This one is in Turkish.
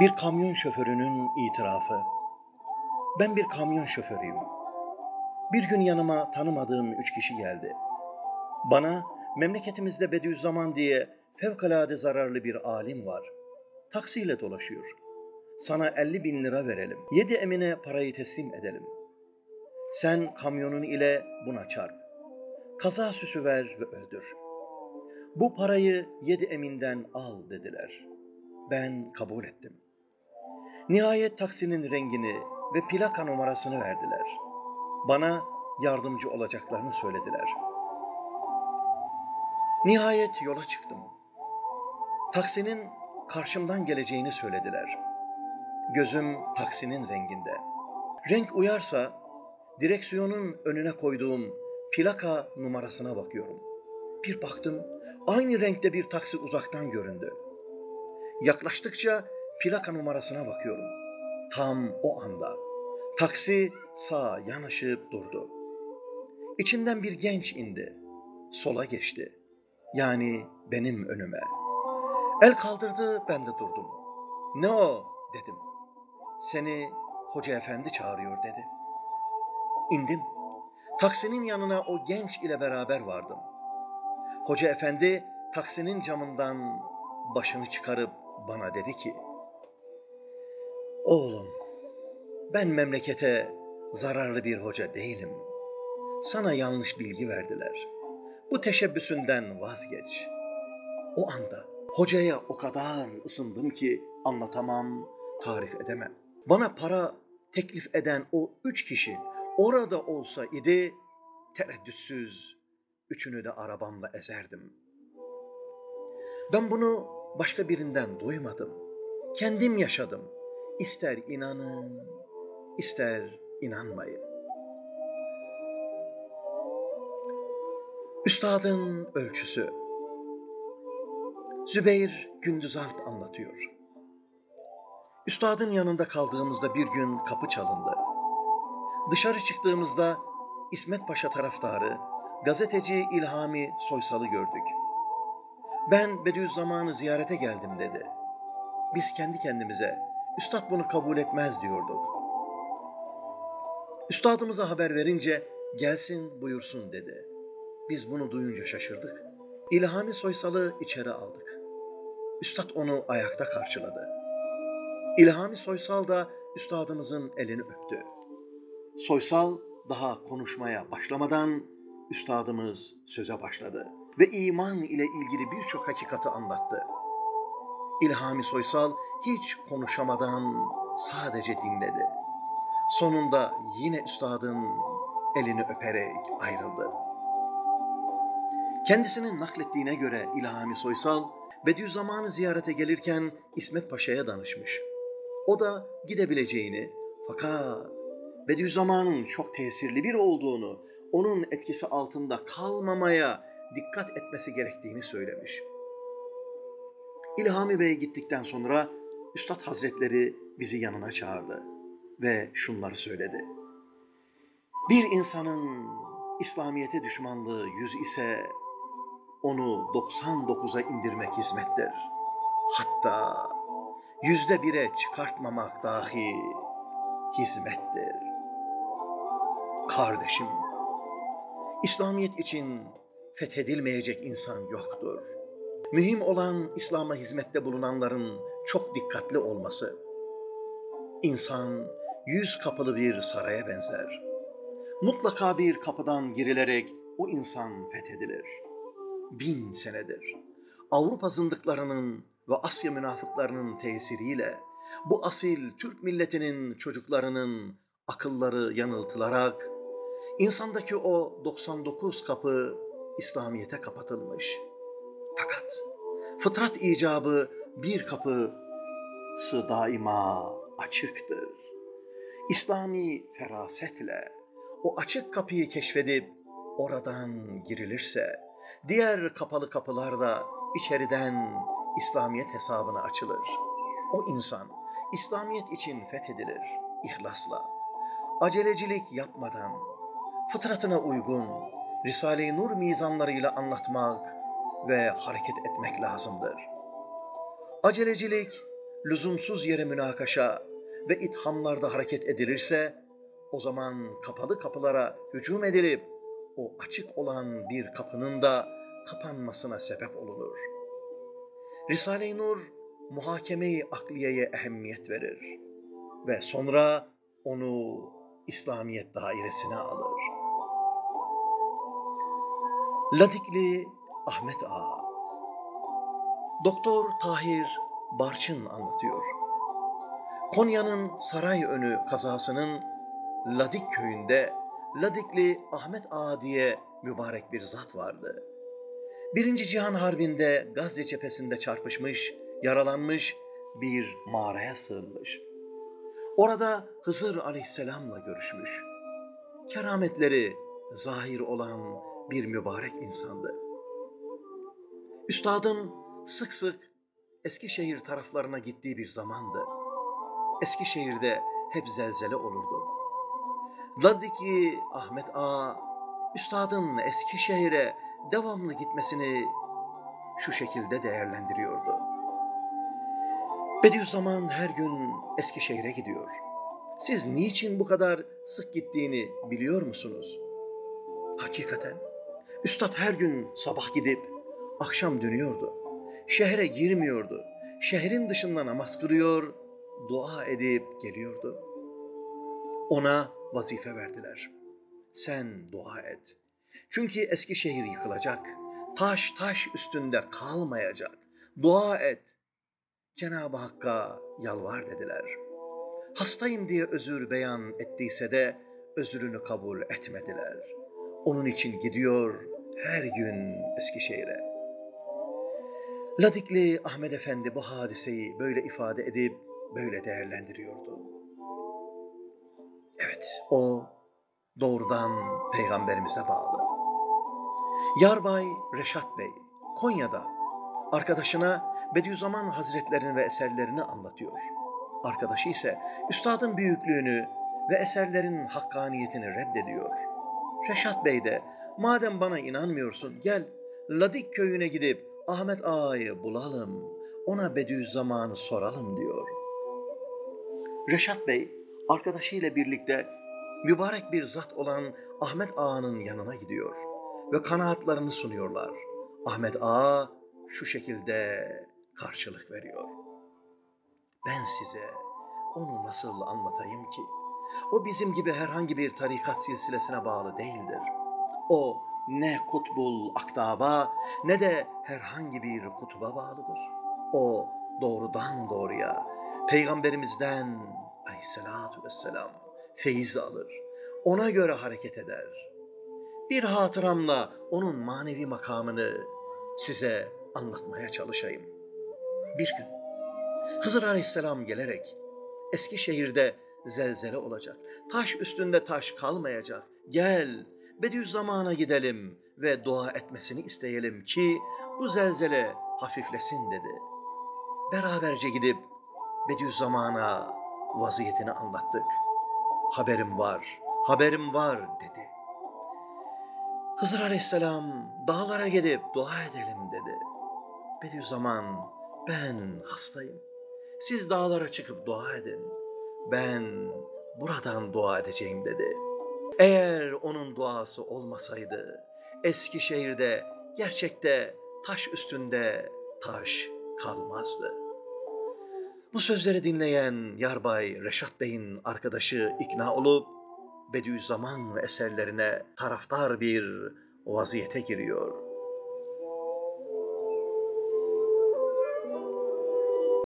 Bir kamyon şoförünün itirafı. Ben bir kamyon şoförüyüm. Bir gün yanıma tanımadığım üç kişi geldi. Bana memleketimizde Bediüzzaman diye fevkalade zararlı bir alim var. Taksiyle dolaşıyor. Sana 50 bin lira verelim. Yedi emine parayı teslim edelim. Sen kamyonun ile buna çarp. Kaza süsü ver ve öldür. Bu parayı yedi eminden al dediler. Ben kabul ettim. Nihayet taksinin rengini ve plaka numarasını verdiler. Bana yardımcı olacaklarını söylediler. Nihayet yola çıktım. Taksinin karşımdan geleceğini söylediler. Gözüm taksinin renginde. Renk uyarsa direksiyonun önüne koyduğum plaka numarasına bakıyorum. Bir baktım aynı renkte bir taksi uzaktan göründü. Yaklaştıkça plaka numarasına bakıyorum. Tam o anda taksi sağa yanaşıp durdu. İçinden bir genç indi. Sola geçti. Yani benim önüme. El kaldırdı ben de durdum. Ne o dedim. Seni hoca efendi çağırıyor dedi. İndim. Taksinin yanına o genç ile beraber vardım. Hoca efendi taksinin camından başını çıkarıp bana dedi ki, Oğlum, ben memlekete zararlı bir hoca değilim. Sana yanlış bilgi verdiler. Bu teşebbüsünden vazgeç. O anda hocaya o kadar ısındım ki anlatamam, tarif edemem. Bana para teklif eden o üç kişi orada olsa idi, tereddütsüz üçünü de arabamla ezerdim. Ben bunu başka birinden duymadım. Kendim yaşadım. İster inanın, ister inanmayın. Üstadın ölçüsü Zübeyir Gündüzalp anlatıyor. Üstadın yanında kaldığımızda bir gün kapı çalındı. Dışarı çıktığımızda İsmet Paşa taraftarı, gazeteci İlhami Soysal'ı gördük. Ben Bediüzzaman'ı ziyarete geldim dedi. Biz kendi kendimize, Üstad bunu kabul etmez diyorduk. Üstadımıza haber verince gelsin buyursun dedi. Biz bunu duyunca şaşırdık. İlhami Soysal'ı içeri aldık. Üstad onu ayakta karşıladı. İlhami Soysal da üstadımızın elini öptü. Soysal daha konuşmaya başlamadan üstadımız söze başladı ve iman ile ilgili birçok hakikati anlattı. İlhami Soysal hiç konuşamadan sadece dinledi. Sonunda yine üstadın elini öperek ayrıldı. Kendisinin naklettiğine göre İlhami Soysal, Bediüzzaman'ı ziyarete gelirken İsmet Paşa'ya danışmış. O da gidebileceğini fakat Bediüzzaman'ın çok tesirli bir olduğunu, onun etkisi altında kalmamaya dikkat etmesi gerektiğini söylemiş. İlhami Bey gittikten sonra Üstad Hazretleri bizi yanına çağırdı ve şunları söyledi. Bir insanın İslamiyete düşmanlığı yüz ise onu 99'a indirmek hizmettir. Hatta yüzde bire çıkartmamak dahi hizmettir. Kardeşim, İslamiyet için fethedilmeyecek insan yoktur. Mühim olan İslam'a hizmette bulunanların çok dikkatli olması. İnsan yüz kapılı bir saraya benzer. Mutlaka bir kapıdan girilerek o insan fethedilir. Bin senedir Avrupa zındıklarının ve Asya münafıklarının tesiriyle bu asil Türk milletinin çocuklarının akılları yanıltılarak insandaki o 99 kapı İslamiyete kapatılmış. Fakat fıtrat icabı bir kapısı daima açıktır. İslami ferasetle o açık kapıyı keşfedip oradan girilirse diğer kapalı kapılar da içeriden İslamiyet hesabına açılır. O insan İslamiyet için fethedilir ihlasla. Acelecilik yapmadan, fıtratına uygun, Risale-i Nur mizanlarıyla anlatmak ve hareket etmek lazımdır. Acelecilik, lüzumsuz yere münakaşa ve ithamlarda hareket edilirse, o zaman kapalı kapılara hücum edilip, o açık olan bir kapının da kapanmasına sebep olunur. Risale-i Nur, muhakeme-i akliyeye ehemmiyet verir ve sonra onu İslamiyet dairesine alır. Ladikli Ahmet Ağa Doktor Tahir Barçın anlatıyor. Konya'nın Sarayönü kazasının Ladik köyünde Ladikli Ahmet Ağa diye mübarek bir zat vardı. Birinci Cihan Harbi'nde Gazze cephesinde çarpışmış, yaralanmış bir mağaraya sığınmış. Orada Hızır aleyhisselamla görüşmüş. Kerametleri zahir olan bir mübarek insandı. Üstadın sık sık Eskişehir taraflarına gittiği bir zamandı. Eskişehir'de hep zelzele olurdu. Ladiki Ahmet Ağa, Üstadın Eskişehir'e devamlı gitmesini şu şekilde değerlendiriyordu. Bediüzzaman her gün Eskişehir'e gidiyor. Siz niçin bu kadar sık gittiğini biliyor musunuz? Hakikaten Üstad her gün sabah gidip akşam dönüyordu. Şehre girmiyordu. Şehrin dışında namaz kılıyor, dua edip geliyordu. Ona vazife verdiler. Sen dua et. Çünkü Eskişehir yıkılacak. Taş taş üstünde kalmayacak. Dua et. Cenab-ı Hakk'a yalvar dediler. Hastayım diye özür beyan ettiyse de özrünü kabul etmediler. Onun için gidiyor her gün Eskişehir'e. Ladikli Ahmet Efendi bu hadiseyi böyle ifade edip böyle değerlendiriyordu. Evet, o doğrudan peygamberimize bağlı. Yarbay Reşat Bey, Konya'da arkadaşına Bediüzzaman Hazretlerini ve eserlerini anlatıyor. Arkadaşı ise üstadın büyüklüğünü ve eserlerin hakkaniyetini reddediyor. Reşat Bey de madem bana inanmıyorsun gel Ladik köyüne gidip Ahmet Ağa'yı bulalım, ona Bediüzzaman'ı soralım diyor. Reşat Bey arkadaşıyla birlikte mübarek bir zat olan Ahmet Ağa'nın yanına gidiyor ve kanaatlarını sunuyorlar. Ahmet Ağa şu şekilde karşılık veriyor. Ben size onu nasıl anlatayım ki? O bizim gibi herhangi bir tarikat silsilesine bağlı değildir. O ne kutbul aktaba ne de herhangi bir kutuba bağlıdır. O doğrudan doğruya Peygamberimizden aleyhissalatu vesselam feyiz alır. Ona göre hareket eder. Bir hatıramla onun manevi makamını size anlatmaya çalışayım. Bir gün Hızır Aleyhisselam gelerek Eskişehir'de zelzele olacak. Taş üstünde taş kalmayacak. Gel Bediüzzaman'a gidelim ve dua etmesini isteyelim ki bu zelzele hafiflesin dedi. Beraberce gidip Bediüzzaman'a vaziyetini anlattık. Haberim var, haberim var dedi. Hızır Aleyhisselam dağlara gidip dua edelim dedi. Bediüzzaman ben hastayım. Siz dağlara çıkıp dua edin. Ben buradan dua edeceğim dedi. Eğer onun duası olmasaydı Eskişehir'de gerçekte taş üstünde taş kalmazdı. Bu sözleri dinleyen Yarbay Reşat Bey'in arkadaşı ikna olup Bediüzzaman eserlerine taraftar bir vaziyete giriyor.